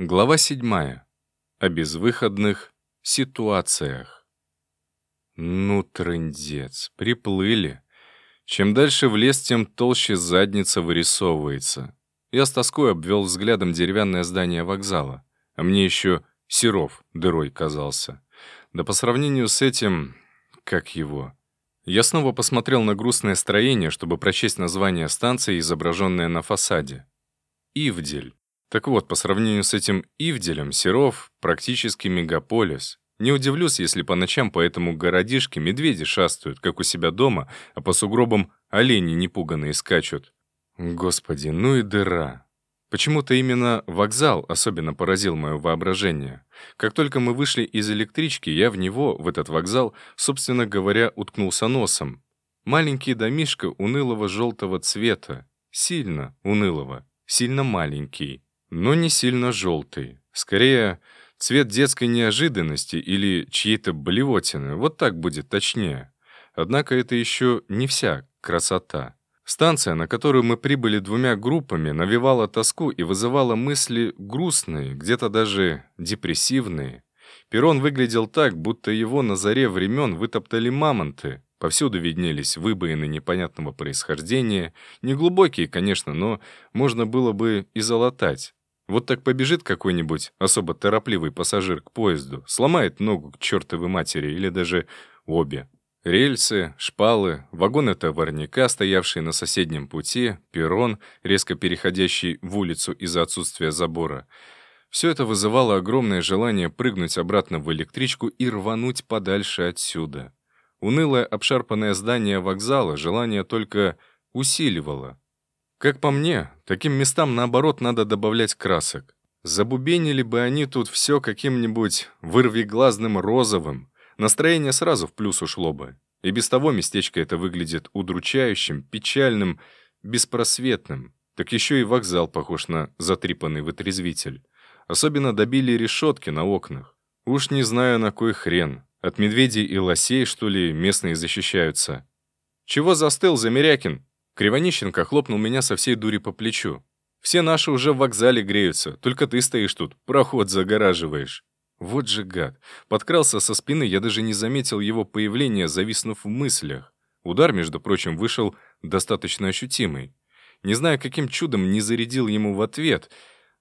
Глава 7. О безвыходных ситуациях. Ну, трындец, приплыли. Чем дальше в лес, тем толще задница вырисовывается. Я с тоской обвел взглядом деревянное здание вокзала. А мне еще Серов дырой казался. Да по сравнению с этим... как его... Я снова посмотрел на грустное строение, чтобы прочесть название станции, изображенное на фасаде. Ивдель. Так вот, по сравнению с этим Ивделем, Серов — практически мегаполис. Не удивлюсь, если по ночам по этому городишке медведи шастают, как у себя дома, а по сугробам олени непуганные скачут. Господи, ну и дыра. Почему-то именно вокзал особенно поразил мое воображение. Как только мы вышли из электрички, я в него, в этот вокзал, собственно говоря, уткнулся носом. Маленький домишко унылого желтого цвета. Сильно унылого, сильно маленький но не сильно желтый. Скорее, цвет детской неожиданности или чьей-то блевотины. Вот так будет точнее. Однако это еще не вся красота. Станция, на которую мы прибыли двумя группами, навевала тоску и вызывала мысли грустные, где-то даже депрессивные. Перрон выглядел так, будто его на заре времен вытоптали мамонты. Повсюду виднелись выбоины непонятного происхождения, неглубокие, конечно, но можно было бы и залатать. Вот так побежит какой-нибудь особо торопливый пассажир к поезду, сломает ногу к чертовой матери или даже обе. Рельсы, шпалы, вагоны товарника, стоявшие на соседнем пути, перрон, резко переходящий в улицу из-за отсутствия забора. Все это вызывало огромное желание прыгнуть обратно в электричку и рвануть подальше отсюда. Унылое обшарпанное здание вокзала желание только усиливало. Как по мне, таким местам, наоборот, надо добавлять красок. Забубенили бы они тут все каким-нибудь вырвиглазным розовым. Настроение сразу в плюс ушло бы. И без того местечко это выглядит удручающим, печальным, беспросветным. Так еще и вокзал похож на затрипанный вытрезвитель. Особенно добили решетки на окнах. Уж не знаю, на кой хрен. От медведей и лосей, что ли, местные защищаются. «Чего застыл, Замерякин?» Кривонищенко хлопнул меня со всей дури по плечу. «Все наши уже в вокзале греются, только ты стоишь тут, проход загораживаешь». Вот же гад. Подкрался со спины, я даже не заметил его появления, зависнув в мыслях. Удар, между прочим, вышел достаточно ощутимый. Не знаю, каким чудом не зарядил ему в ответ.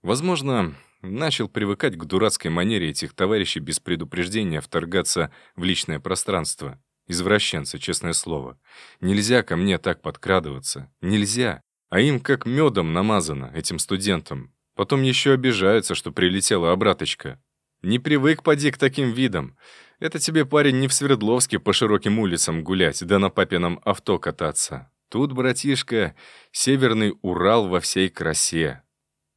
Возможно, начал привыкать к дурацкой манере этих товарищей без предупреждения вторгаться в личное пространство. Извращенцы, честное слово. Нельзя ко мне так подкрадываться. Нельзя. А им как медом намазано, этим студентам. Потом еще обижаются, что прилетела обраточка. Не привык поди к таким видам. Это тебе, парень, не в Свердловске по широким улицам гулять, да на папином авто кататься. Тут, братишка, северный Урал во всей красе.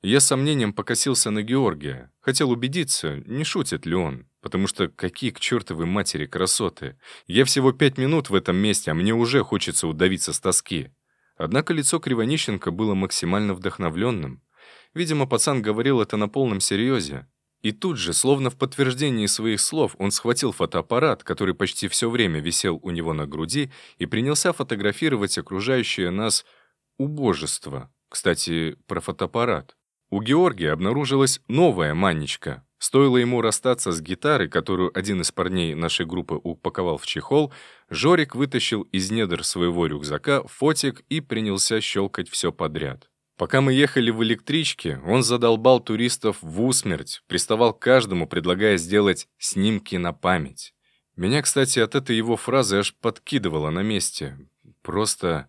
Я с сомнением покосился на Георгия. Хотел убедиться, не шутит ли он. Потому что какие к чертовой матери красоты. Я всего пять минут в этом месте, а мне уже хочется удавиться с тоски. Однако лицо Кривонищенко было максимально вдохновленным. Видимо, пацан говорил это на полном серьезе. И тут же, словно в подтверждении своих слов, он схватил фотоаппарат, который почти все время висел у него на груди, и принялся фотографировать окружающее нас убожество. Кстати, про фотоаппарат. У Георгия обнаружилась новая манечка. Стоило ему расстаться с гитарой, которую один из парней нашей группы упаковал в чехол, Жорик вытащил из недр своего рюкзака фотик и принялся щелкать все подряд. Пока мы ехали в электричке, он задолбал туристов в усмерть, приставал к каждому, предлагая сделать снимки на память. Меня, кстати, от этой его фразы аж подкидывало на месте. Просто...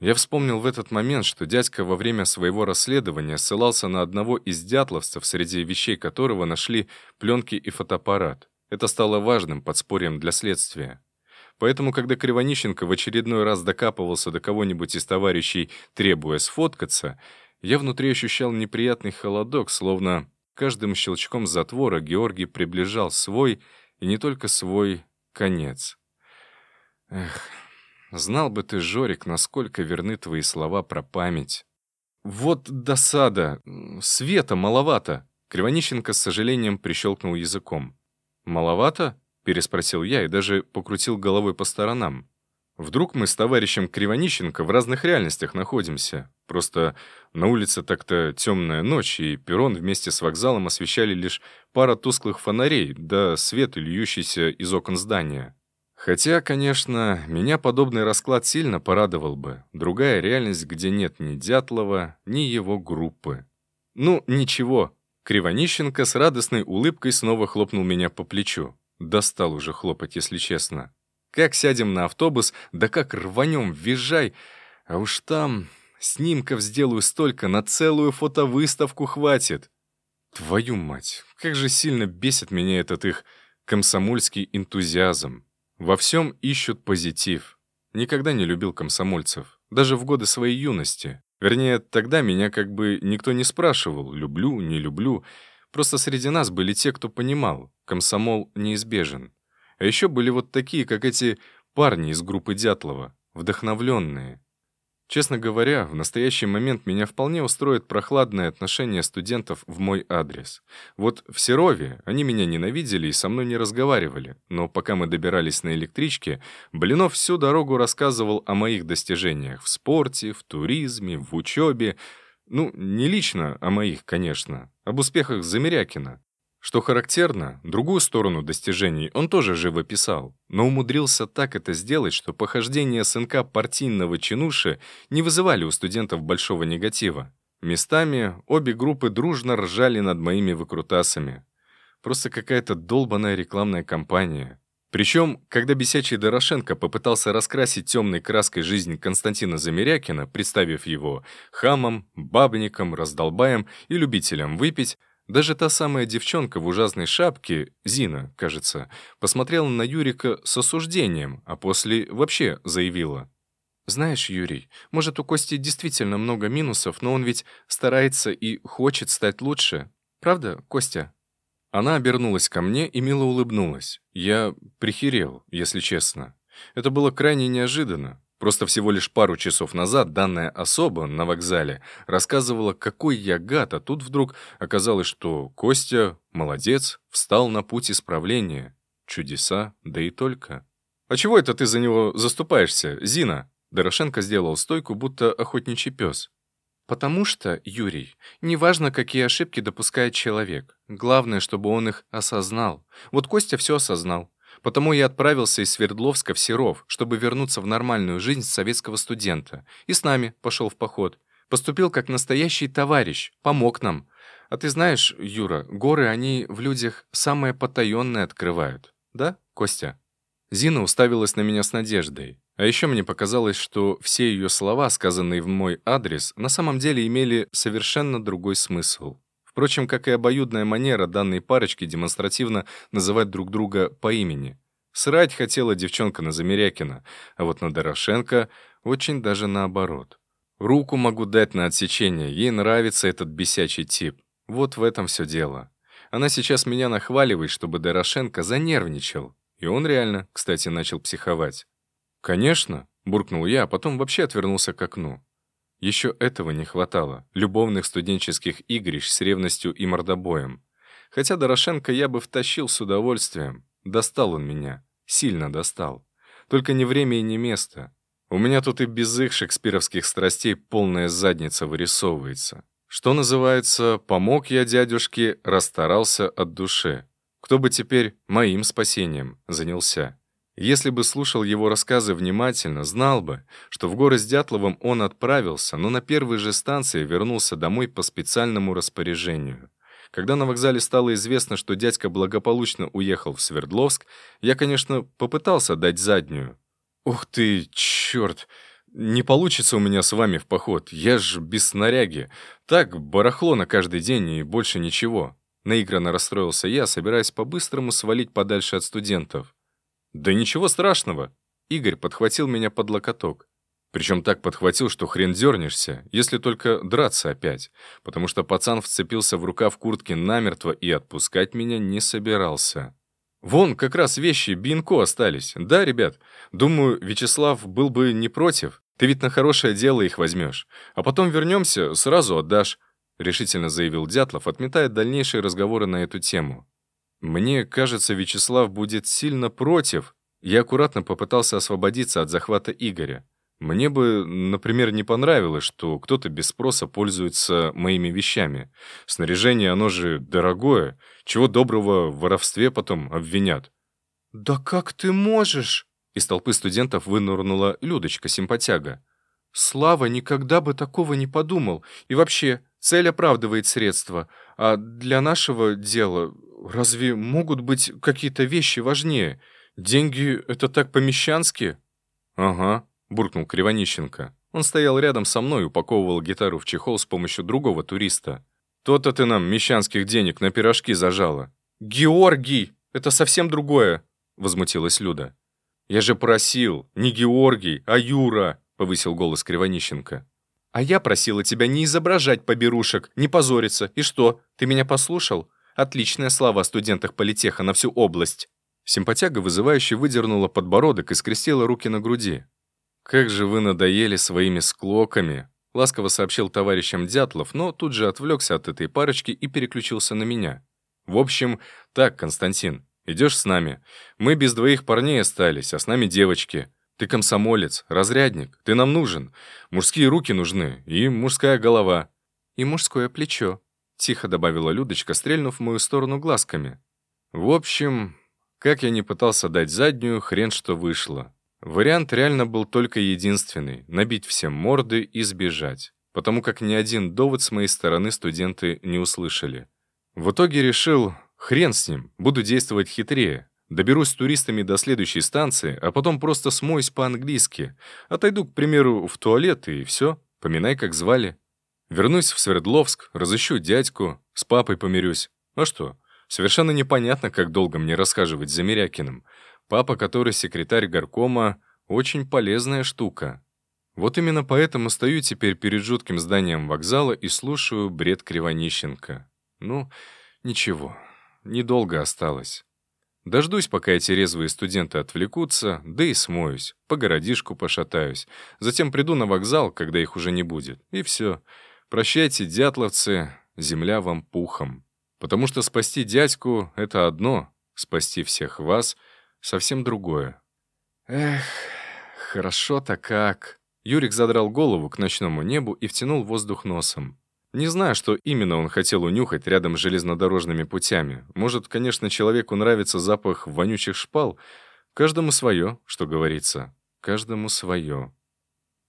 Я вспомнил в этот момент, что дядька во время своего расследования ссылался на одного из дятловцев, среди вещей которого нашли пленки и фотоаппарат. Это стало важным подспорьем для следствия. Поэтому, когда Кривонищенко в очередной раз докапывался до кого-нибудь из товарищей, требуя сфоткаться, я внутри ощущал неприятный холодок, словно каждым щелчком затвора Георгий приближал свой, и не только свой, конец. Эх... Знал бы ты, Жорик, насколько верны твои слова про память. Вот досада. Света маловато. Кривонищенко с сожалением прищелкнул языком. «Маловато?» — переспросил я и даже покрутил головой по сторонам. Вдруг мы с товарищем Кривонищенко в разных реальностях находимся. Просто на улице так-то темная ночь, и перрон вместе с вокзалом освещали лишь пара тусклых фонарей, да свет, льющийся из окон здания. Хотя, конечно, меня подобный расклад сильно порадовал бы. Другая реальность, где нет ни Дятлова, ни его группы. Ну, ничего. Кривонищенко с радостной улыбкой снова хлопнул меня по плечу. Достал уже хлопать, если честно. Как сядем на автобус, да как рванем, визжай. А уж там снимков сделаю столько, на целую фотовыставку хватит. Твою мать, как же сильно бесит меня этот их комсомольский энтузиазм. Во всем ищут позитив. Никогда не любил комсомольцев, даже в годы своей юности. Вернее, тогда меня как бы никто не спрашивал, люблю, не люблю. Просто среди нас были те, кто понимал, комсомол неизбежен. А еще были вот такие, как эти парни из группы Дятлова, вдохновленные. Честно говоря, в настоящий момент меня вполне устроит прохладное отношение студентов в мой адрес. Вот в Серове они меня ненавидели и со мной не разговаривали, но пока мы добирались на электричке, Блинов всю дорогу рассказывал о моих достижениях в спорте, в туризме, в учебе. Ну, не лично о моих, конечно, об успехах Замерякина. Что характерно, другую сторону достижений он тоже живо писал, но умудрился так это сделать, что похождения сынка партийного чинуши не вызывали у студентов большого негатива. Местами обе группы дружно ржали над моими выкрутасами. Просто какая-то долбанная рекламная кампания. Причем, когда бесячий Дорошенко попытался раскрасить темной краской жизнь Константина Замерякина, представив его хамом, бабником, раздолбаем и любителем выпить, даже та самая девчонка в ужасной шапке, Зина, кажется, посмотрела на Юрика с осуждением, а после вообще заявила. «Знаешь, Юрий, может, у Кости действительно много минусов, но он ведь старается и хочет стать лучше. Правда, Костя?» Она обернулась ко мне и мило улыбнулась. Я прихерел, если честно. Это было крайне неожиданно. Просто всего лишь пару часов назад данная особа на вокзале рассказывала, какой я гад, а тут вдруг оказалось, что Костя, молодец, встал на путь исправления. Чудеса, да и только. «А чего это ты за него заступаешься, Зина?» Дорошенко сделал стойку, будто охотничий пес. «Потому что, Юрий, неважно, какие ошибки допускает человек. Главное, чтобы он их осознал. Вот Костя все осознал. Потому я отправился из Свердловска в Серов, чтобы вернуться в нормальную жизнь советского студента. И с нами пошел в поход. Поступил как настоящий товарищ, помог нам. А ты знаешь, Юра, горы, они в людях самое потаенное открывают. Да, Костя?» Зина уставилась на меня с надеждой. А еще мне показалось, что все ее слова, сказанные в мой адрес, на самом деле имели совершенно другой смысл. Впрочем, как и обоюдная манера данной парочки демонстративно называть друг друга по имени. Срать хотела девчонка на Замерякина, а вот на Дорошенко очень даже наоборот. Руку могу дать на отсечение, ей нравится этот бесячий тип. Вот в этом все дело. Она сейчас меня нахваливает, чтобы Дорошенко занервничал. И он реально, кстати, начал психовать. «Конечно», — буркнул я, а потом вообще отвернулся к окну. Еще этого не хватало, любовных студенческих игрищ с ревностью и мордобоем. Хотя Дорошенко я бы втащил с удовольствием. Достал он меня. Сильно достал. Только не время и не место. У меня тут и без их шекспировских страстей полная задница вырисовывается. Что называется, помог я дядюшке, расстарался от души. Кто бы теперь моим спасением занялся? Если бы слушал его рассказы внимательно, знал бы, что в горы с Дятловым он отправился, но на первой же станции вернулся домой по специальному распоряжению. Когда на вокзале стало известно, что дядька благополучно уехал в Свердловск, я, конечно, попытался дать заднюю. «Ух ты, черт! Не получится у меня с вами в поход, я ж без снаряги. Так, барахло на каждый день и больше ничего». Наигранно расстроился я, собираясь по-быстрому свалить подальше от студентов. «Да ничего страшного!» Игорь подхватил меня под локоток. Причем так подхватил, что хрен дернешься, если только драться опять, потому что пацан вцепился в рукав куртки намертво и отпускать меня не собирался. «Вон, как раз вещи Бинко остались. Да, ребят? Думаю, Вячеслав был бы не против. Ты ведь на хорошее дело их возьмешь. А потом вернемся, сразу отдашь», — решительно заявил Дятлов, отметая дальнейшие разговоры на эту тему. «Мне кажется, Вячеслав будет сильно против», Я аккуратно попытался освободиться от захвата Игоря. Мне бы, например, не понравилось, что кто-то без спроса пользуется моими вещами. Снаряжение, оно же дорогое. Чего доброго в воровстве потом обвинят. «Да как ты можешь?» Из толпы студентов вынырнула Людочка-симпатяга. «Слава никогда бы такого не подумал. И вообще, цель оправдывает средства. А для нашего дела разве могут быть какие-то вещи важнее? Деньги — это так по-мещански?» «Ага», — буркнул Кривонищенко. Он стоял рядом со мной упаковывал гитару в чехол с помощью другого туриста. «То-то ты нам мещанских денег на пирожки зажала». «Георгий! Это совсем другое!» — возмутилась Люда. «Я же просил, не Георгий, а Юра!» — повысил голос Кривонищенко. «А я просила тебя не изображать поберушек, не позориться. И что, ты меня послушал? Отличная слава о студентах политеха на всю область». Симпатяга вызывающе выдернула подбородок и скрестила руки на груди. «Как же вы надоели своими склоками!» — ласково сообщил товарищам Дятлов, но тут же отвлекся от этой парочки и переключился на меня. «В общем, так, Константин, идешь с нами. Мы без двоих парней остались, а с нами девочки. Ты комсомолец, разрядник, ты нам нужен. Мужские руки нужны и мужская голова». «И мужское плечо», — тихо добавила Людочка, стрельнув в мою сторону глазками. «В общем, как я не пытался дать заднюю, хрен что вышло. Вариант реально был только единственный — набить всем морды и сбежать, потому как ни один довод с моей стороны студенты не услышали. В итоге решил, хрен с ним, буду действовать хитрее. Доберусь с туристами до следующей станции, а потом просто смоюсь по-английски. Отойду, к примеру, в туалет и все, поминай, как звали. Вернусь в Свердловск, разыщу дядьку, с папой помирюсь. А что, совершенно непонятно, как долго мне расхаживать за Мирякиным. Папа, который секретарь горкома, очень полезная штука. Вот именно поэтому стою теперь перед жутким зданием вокзала и слушаю бред Кривонищенко. Ну, ничего, недолго осталось. Дождусь, пока эти резвые студенты отвлекутся, да и смоюсь, по городишку пошатаюсь. Затем приду на вокзал, когда их уже не будет. И все. Прощайте, дятловцы, земля вам пухом. Потому что спасти дядьку — это одно, спасти всех вас — совсем другое. Эх, хорошо-то как. Юрик задрал голову к ночному небу и втянул воздух носом. Не знаю, что именно он хотел унюхать рядом с железнодорожными путями. Может, конечно, человеку нравится запах вонючих шпал. Каждому свое, что говорится. Каждому свое.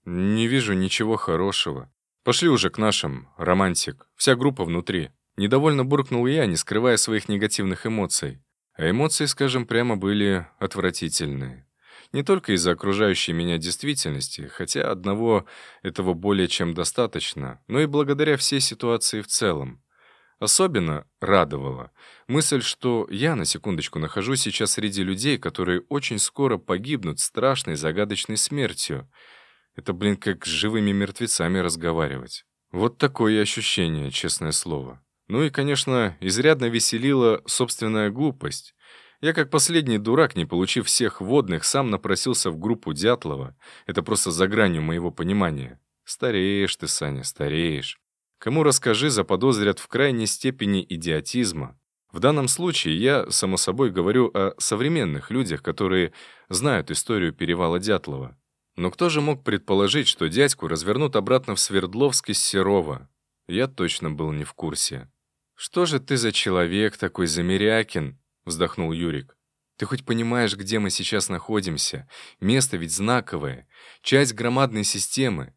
Не вижу ничего хорошего. Пошли уже к нашим, романтик. Вся группа внутри. Недовольно буркнул я, не скрывая своих негативных эмоций. А эмоции, скажем прямо, были отвратительные. Не только из-за окружающей меня действительности, хотя одного этого более чем достаточно, но и благодаря всей ситуации в целом. Особенно радовала мысль, что я, на секундочку, нахожусь сейчас среди людей, которые очень скоро погибнут страшной загадочной смертью. Это, блин, как с живыми мертвецами разговаривать. Вот такое ощущение, честное слово. Ну и, конечно, изрядно веселила собственная глупость. Я как последний дурак, не получив всех водных, сам напросился в группу Дятлова. Это просто за гранью моего понимания. Стареешь ты, Саня, стареешь. Кому расскажи, заподозрят в крайней степени идиотизма. В данном случае я, само собой, говорю о современных людях, которые знают историю перевала Дятлова. Но кто же мог предположить, что дядьку развернут обратно в Свердловск из Серова? Я точно был не в курсе. «Что же ты за человек такой Замерякин?» — вздохнул Юрик. «Ты хоть понимаешь, где мы сейчас находимся? Место ведь знаковое, часть громадной системы.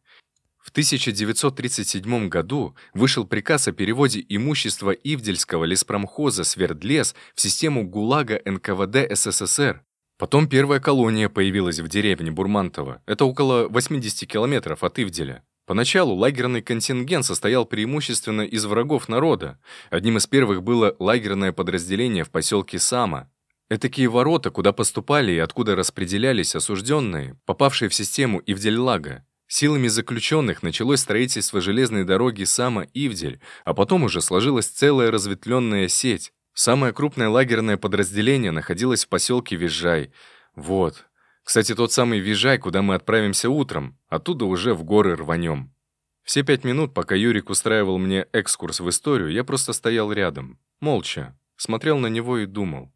В 1937 году вышел приказ о переводе имущества Ивдельского леспромхоза «Свердлес» в систему ГУЛАГа НКВД СССР. Потом первая колония появилась в деревне Бурмантово. Это около 80 километров от Ивделя. Поначалу лагерный контингент состоял преимущественно из врагов народа. Одним из первых было лагерное подразделение в поселке Сама. Этакие ворота, куда поступали и откуда распределялись осужденные, попавшие в систему Ивдель-Лага. Силами заключенных началось строительство железной дороги Сама-Ивдель, а потом уже сложилась целая разветвленная сеть. Самое крупное лагерное подразделение находилось в поселке Визжай. Вот, кстати, тот самый Вижай, куда мы отправимся утром, оттуда уже в горы рванем. Все пять минут, пока Юрик устраивал мне экскурс в историю, я просто стоял рядом, молча, смотрел на него и думал.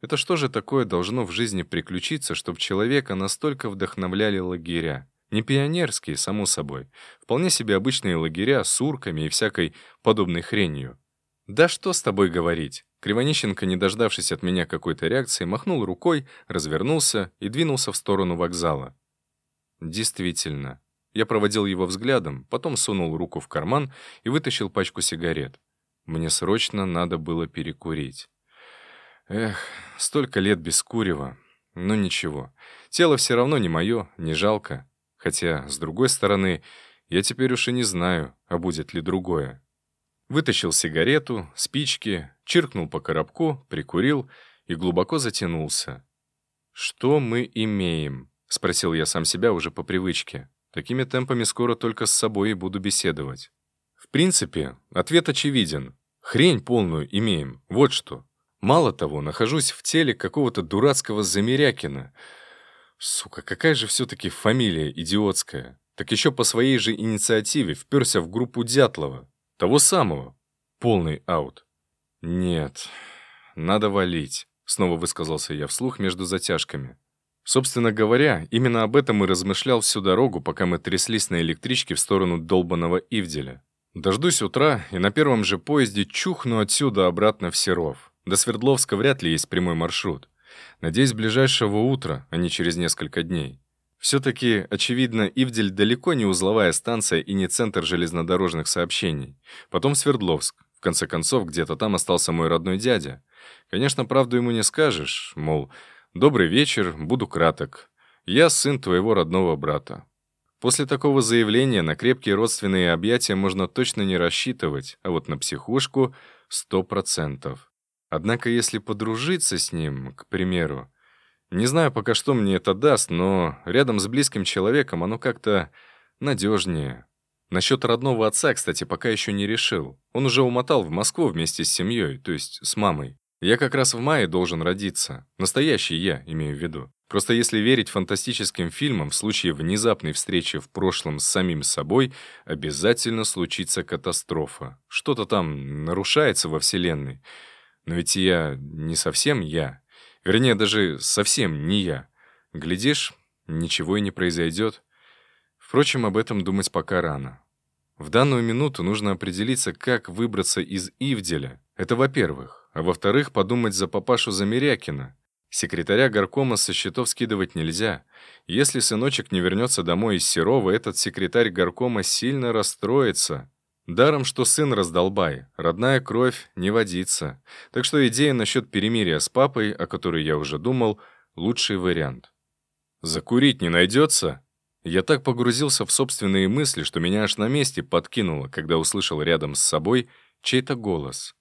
Это что же такое должно в жизни приключиться, чтобы человека настолько вдохновляли лагеря? Не пионерские, само собой. Вполне себе обычные лагеря с урками и всякой подобной хренью. «Да что с тобой говорить?» Кривонищенко, не дождавшись от меня какой-то реакции, махнул рукой, развернулся и двинулся в сторону вокзала. Действительно. Я проводил его взглядом, потом сунул руку в карман и вытащил пачку сигарет. Мне срочно надо было перекурить. Эх, столько лет без курева. Но ничего. Тело все равно не мое, не жалко. Хотя, с другой стороны, я теперь уж и не знаю, а будет ли другое. Вытащил сигарету, спички, чиркнул по коробку, прикурил и глубоко затянулся. «Что мы имеем?» — спросил я сам себя уже по привычке. Такими темпами скоро только с собой и буду беседовать. В принципе, ответ очевиден. Хрень полную имеем, вот что. Мало того, нахожусь в теле какого-то дурацкого Замерякина — Сука, какая же все-таки фамилия идиотская. Так еще по своей же инициативе вперся в группу Дятлова. Того самого. Полный аут. Нет, надо валить. Снова высказался я вслух между затяжками. Собственно говоря, именно об этом и размышлял всю дорогу, пока мы тряслись на электричке в сторону долбанного Ивделя. Дождусь утра и на первом же поезде чухну отсюда обратно в Серов. До Свердловска вряд ли есть прямой маршрут. Надеюсь, ближайшего утра, а не через несколько дней. Все-таки, очевидно, Ивдель далеко не узловая станция и не центр железнодорожных сообщений. Потом Свердловск. В конце концов, где-то там остался мой родной дядя. Конечно, правду ему не скажешь, мол, «Добрый вечер, буду краток. Я сын твоего родного брата». После такого заявления на крепкие родственные объятия можно точно не рассчитывать, а вот на психушку — сто процентов. Однако если подружиться с ним, к примеру, не знаю пока что мне это даст, но рядом с близким человеком оно как-то надежнее. Насчет родного отца, кстати, пока еще не решил. Он уже умотал в Москву вместе с семьей, то есть с мамой. Я как раз в мае должен родиться. Настоящий я, имею в виду. Просто если верить фантастическим фильмам, в случае внезапной встречи в прошлом с самим собой обязательно случится катастрофа. Что-то там нарушается во Вселенной. Но ведь я не совсем я. Вернее, даже совсем не я. Глядишь, ничего и не произойдет. Впрочем, об этом думать пока рано. В данную минуту нужно определиться, как выбраться из Ивделя. Это во-первых. А во-вторых, подумать за папашу Замерякина. Секретаря горкома со счетов скидывать нельзя. Если сыночек не вернется домой из Серова, этот секретарь горкома сильно расстроится. Даром, что сын раздолбай, родная кровь не водится. Так что идея насчет перемирия с папой, о которой я уже думал, лучший вариант. «Закурить не найдется?» Я так погрузился в собственные мысли, что меня аж на месте подкинуло, когда услышал рядом с собой чей-то голос.